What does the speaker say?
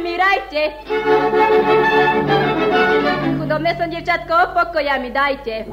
mírajte. Chudobné som, dievčatko, pokoja mi dajte.